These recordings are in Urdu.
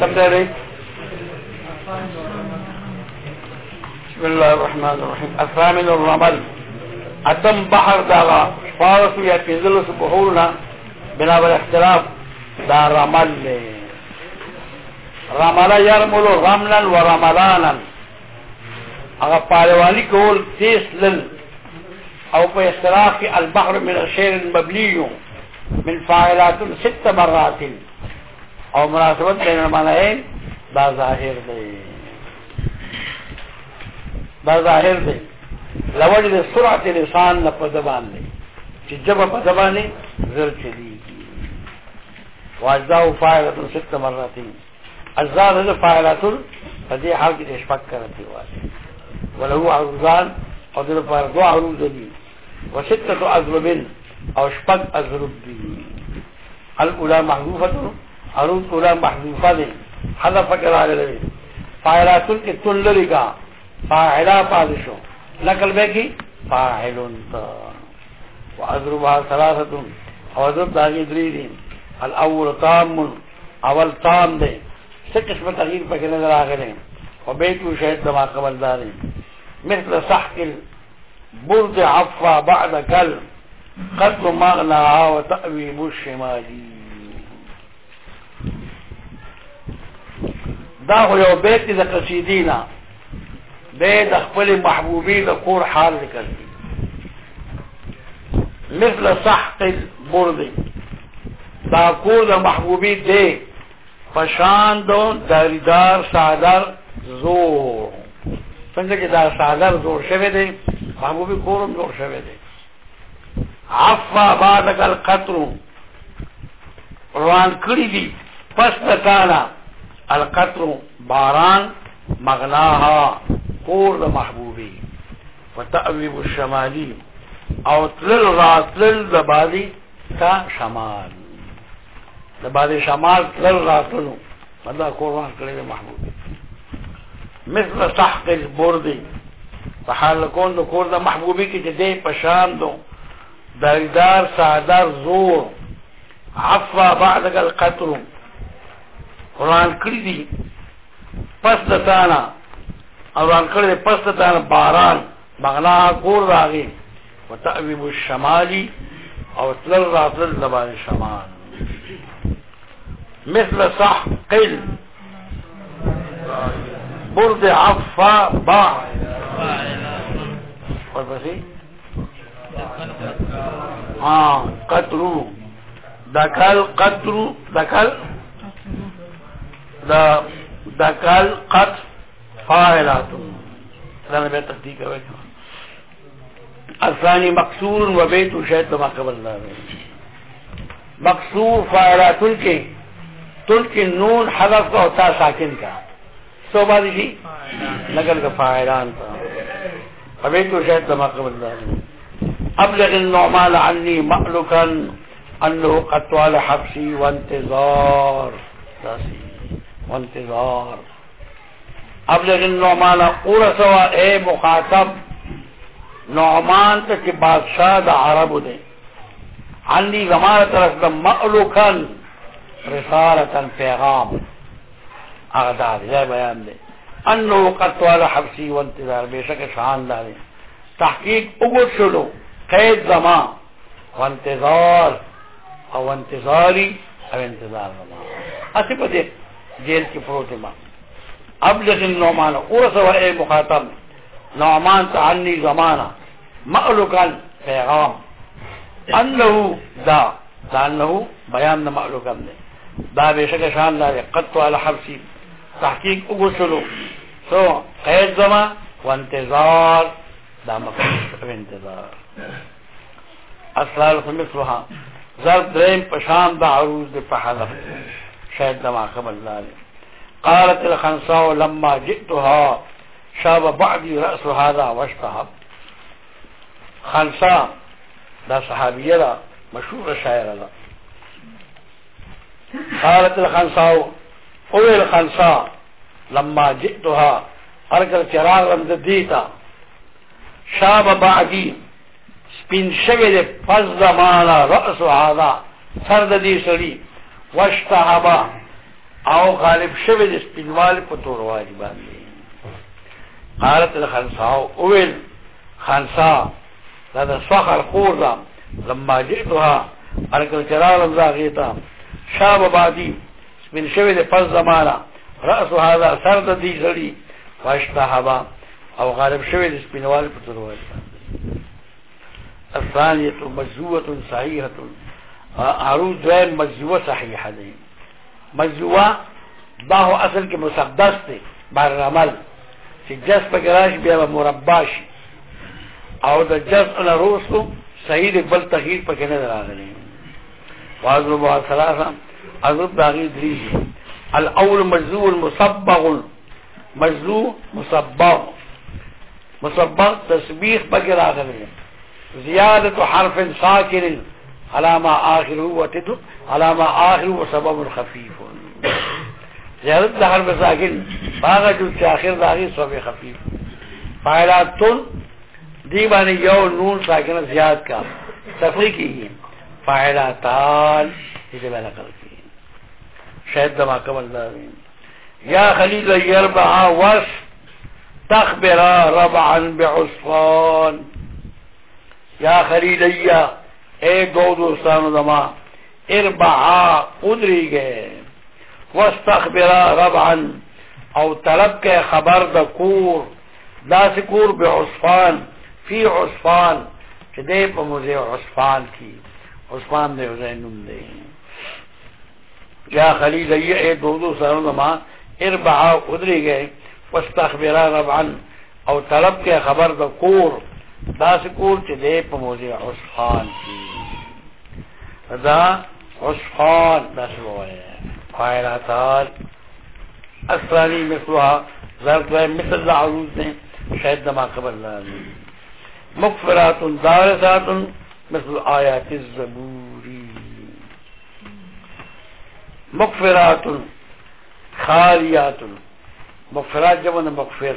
سمجھے رہی بسم اللہ الرحمن الرحیم اسامن الرمل اتم بحر داغا فارس یا پینزل سے بحورنا بنا بر اختلاف دا رمل لے رمل یرمل رملا و رملانا اگر پالوانی کول تیس لل او په اختلاف کی البحر من الشیر المبلی من فاعلات ست مرات. او مناسبت بین المعنیین دا ظاهر دی. دا ظاهر دی. لوجد سرعت لسان نه په زبان دی. چې جبه په زبان نه زر چلیږي واجزاء فاعلات ست مرات. اجزاء د فاعلات، په دې حال کې شپک کوي وایي ولهو عروضان او دل پر دو عروض دی۔ وستة أضرب او شپک اضرب دی۔ الاولا محذوفة عروض اولا محذوفة دی حذف کرا لے۔ فاعلاتن کے تن لگا۔ فاعلا پادشو نقل بے کی؟ فاعلن تا۔ واضربها ثلاثة۔ او اضرب داغی دری دی الاول تام، اول تام دے۔ سے قسم تغییر پہ نظر آگے وبيت شهد ما قبل ذلك مثل سحق البرد عفا بعد كل قتل مغنى وتأويب الشمالي دا هو یو بیت د قصیدینا د خپل محبوبی د کور حال لیکل. مثل سحق البرد، دا کور د محبوبی دی. پشان دو داریدار، سادر، زور. څنګه چې دا سادر زور شوه دی، محبوبي کورم زور شوه دی. عفا بعد القطر. روان کړی دی پس تانا القطر باران مغناها کور د محبوبي. وتأويب الشمالي او تلل راتلل د بادي تا شمال. د بادي شمال تلل راتلل مدا مطلب قرآن کړی د محبوبي. مثل سحق البردي فحال کون دو کور دا محبوبی کی چه دی پشان دو. داریدار، سادار، زور. عفا بعدک القطر قرآن کری دی. پس دتانا قرآن کری دی پس دتانا باران. مغنا کور راغی و تأویب الشمالی او تلل راتلل دبار شمال. مثل صح سحق برد عفا با. اور بسی؟ ہاں قطرو. دکل قطرو، دکل؟ دکل قط فاعلاتم سلام بے تصدیق ہے الثاني مقصور و بیت شاید ما قبل اللہ مقصور فاعلاتن کے تل کے نون حذف کا ہوتا ساکن کا. سو بات جی نقل کا فائران تھا ابھی تو شاید لما قبل اللہ ابلغ النعمان عني مألكا انه قطوال حبسي وانتظار وانتظار ابلغ النعمان قول سوا اے مخاطب نعمان تک بادشاہ دا عرب دے۔ عنی زمان طرف دا مألوکا رسالتا پیغام۔ اغدار یہ بیان دے۔ انو قطوال حبسی و انتظار، بے شک شاندار تحقیق اگت شلو، قید زمان۔ و انتظار، او انتظاری، او انتظار زمان۔ اسی پا دے جیل کی پروت ما اب لیکن نعمان ارسو اے مخاطب۔ نعمان تعنی زمانا مألوکان پیغام۔ انہو دا دا انہو بیان دا مألوکان دے۔ دا بے شک شاندار قطوال حبسی تحقیق اگسلو سو قید زما و انتظار، دا مقصد انتظار. اسلال خمسوها ضرب درین پشام دا عروض دا پحلف شاید دا ماقب اللہ لے قالت الخنساء لما جئتها، شاب بعدی رأس هذا واشتهب خنساء دا صحابیه دا مشهور شاعر دا. قالت الخنساء اوی الخنسا لما جئتها ارکل چراغ رمز دیتا. شاب بعدی، سپین شوی دے پس زمانا رأس هذا، سرد دی سڑی وشتحبا او غالب شوی دے سپین والی پتور والی باندی. قالت الخنساو اویل خنسا دا دا سوخر خور لما جئتها ارکل چرالم زاغیتا شاب بادی سپین شوی دے پس زمانا رأس هذا سرد دی سڑی وشتحبا او غالب شوی دے سپین والی پتور والی باندی الثانية عروض دوائم مجزوة صحيحة دي مجزوة باہو اصل کے مسقدس تے بار العمل چی جس پا گراش بیا مرباش او دا جس انا روز کو صحیح دے بل تغییر پا کنے در آگلے واضرب و ثلاثا. اضرب داغیر دریجی الاول مجزو المصبغ. مجزو مصبغ. مصبغ تسبیخ پا گرا آگلے زیادت حرف ساکن. علامہ آخر و تتو. علامہ آخر و سبب خفیف. زیادت حرف ساکن. باغا جو آخر داغی سبب خفیف. فائلات تن دیبانی یو نون ساکن زیاد کا. تفریح کی فائلاتان. اسے میں نقل کی شاید دما قبل دارین یا خلیل یربعا وس تخبرا ربعا بعصفان۔ یا خریدیا اے دو دوستان دما اربعا قدری گئے۔ واستخبرا ربعا، او طلب کے خبر دا کور، دا سکور بے عصفان، فی عصفان کہ دے پا مجھے عصفان کی۔ عصفان دے حسین نم دے۔ یا خلیل اے دو دو دوستان دما اربعا قدری گئے واستخبرا ربعا، او طلب کے خبر دا کور، دا سکور چی دے پا موزی عصفان کی۔ دا عصفان دا سکور فائلاتال اسرانی مثلها ضرب دوئے مثل دا عروض دیں، شاید دما قبل اللہ دیں مغفرات دارسات مثل آیات الزبوری مغفرات، خالیات، مغفرات جب مغفر،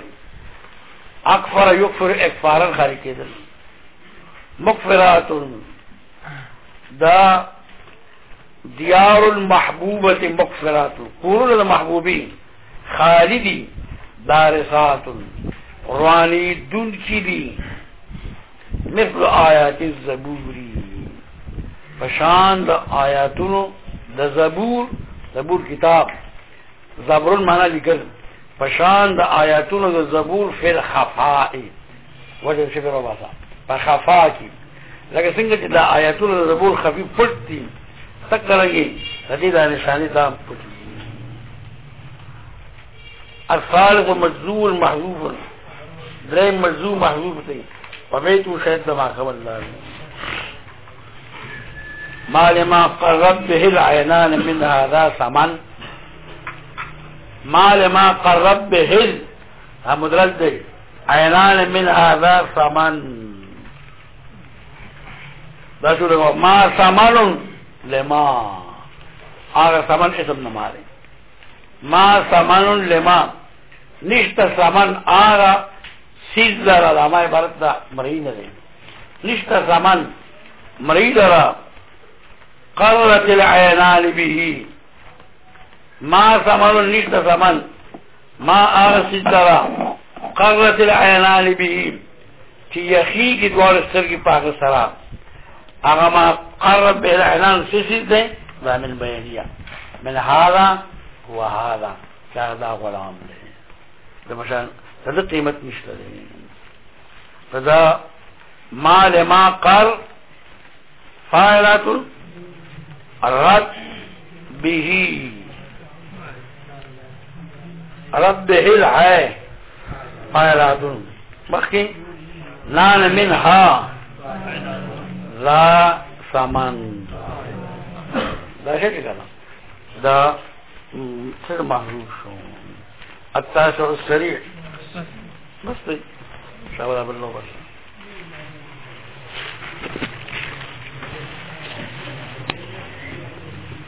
اکفر یکفر اکفارن خاری کے دل مغفرات، دا دیار المحبوبت مغفرات، قرون المحبوبین خالدی دارسات، روانی دن کی دی۔ مثل آیات الزبوری پشان دا آیاتونو، دا زبور زبور کتاب، زبرون مانا لکل پشان دا آیاتون دا زبور فی الخفائی وجہ شکر و باسا پا خفا کی لیکن سنگا چی دا آیاتون دا زبور خفی پٹ تی تک کرنگی ردی دا نشانی دا پٹ الثالث مجزول محضوب درین مجزول محضوب تی ومیتو شاید دا ماقب اللہ مال ما لما قرب به العینان من هذا سمن مال ما قرب به هل ہاں، مدرج دی عینان من هذا ثمن. دا شو دغه ما ثمن لما. هغه ثمن اسم نماره ما ثمن لما. نشت ثمن هغه سیز لرا ما عبارت دا مری نه دی نشت ثمن مری لرا قررت العینان به. ما سمن نشت سمن ما آغسی ترا قررت العینان بی چی یخی کی دوار استر کی پاک سرا اگا ما قررت بی العینان سیسید دے، دا من بیانیا من هذا و هذا چاہدا غلام دے. دا مشان، دا قیمت نشت دے. دا ما لما قر فائلات الرد به. رب ہل ہے. فائرات بخی نان من ہا لا سمن. دا شکل کنا دا سر محروف شو التاسع السریع بس. شاولا بالله بس.